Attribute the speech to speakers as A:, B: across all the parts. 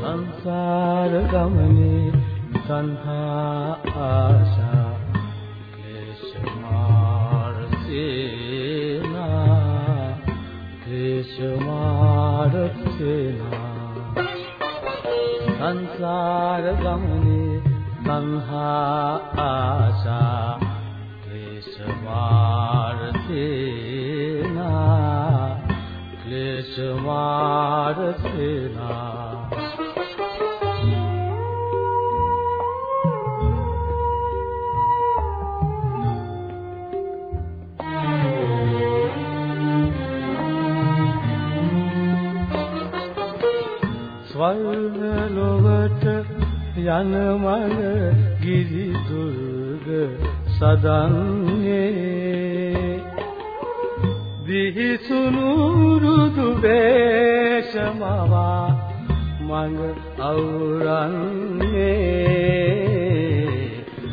A: සංසාර ගමනේ තණ්හා ආසා ක්ලේශ මාර්සේනා ක්ලේශ මාර්සේනා සංසාර ගමනේ තණ්හා ආශා ක්ලේශ මාර්සේනා ක්ලේශ මාර්සේනා ස්වර්ණ ලොවට යන මඟ ගිරි දුර්ග සදන්නේ. දිහිසුණු රුදු වේශමවා මඟ අවරන්නේ.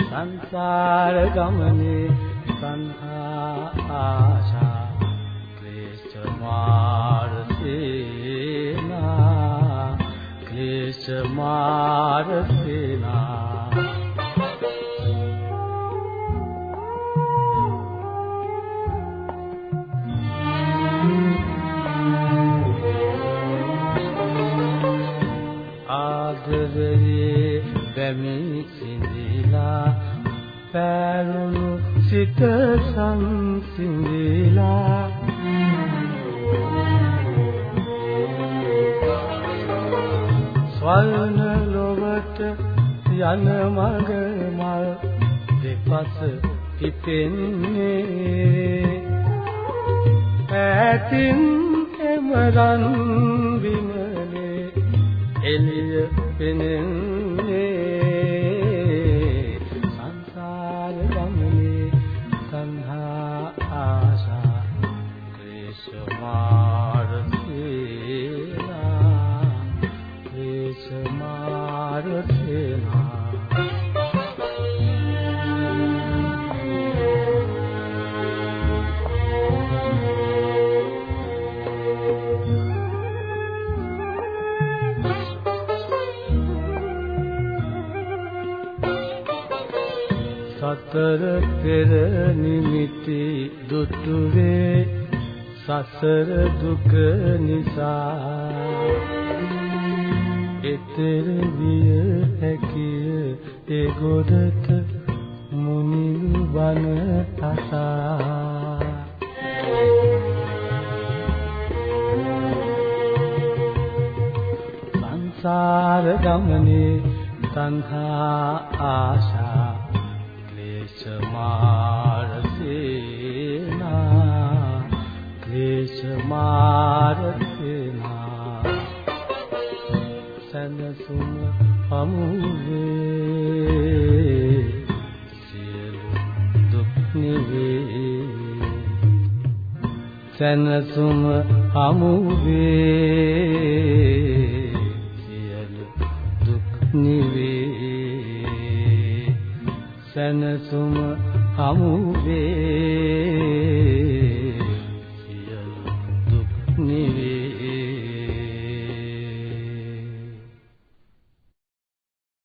A: සංසාර ගමනේ සංහා ආශා ක්ලේශ මාර්සේනා මාර්සේනා ආදරයේ දැමි සිඳිලා පැරුණු සිත සංසිඳිලා ස්වර්ණ ලොවට යන මග මල් දෙපස පිපෙන්නේ ඈතින් එමරන් විමලේ එළිය පෙනෙන්නේ. සංසාර ගමනේ තණ්හා ආශා ක්ලේශ ක්ලේශ මාර්ගේනා සතර පෙර නිමිති දුටුවේ සසර දුක නිසා එතෙර විය හැකිය. ඒ ගොඩට මුනිල් වන අසා. සංසාර ගමනේ තණ්හා ආශා. ක්ලේශ මාරසේනා ක්ලේශ මාරසේනා සනසුම හමුවේ සියලු දුක් නිවේ. සනසුම හමුවේ සියලු දුක් නිවේ. සනසුම හමුවේ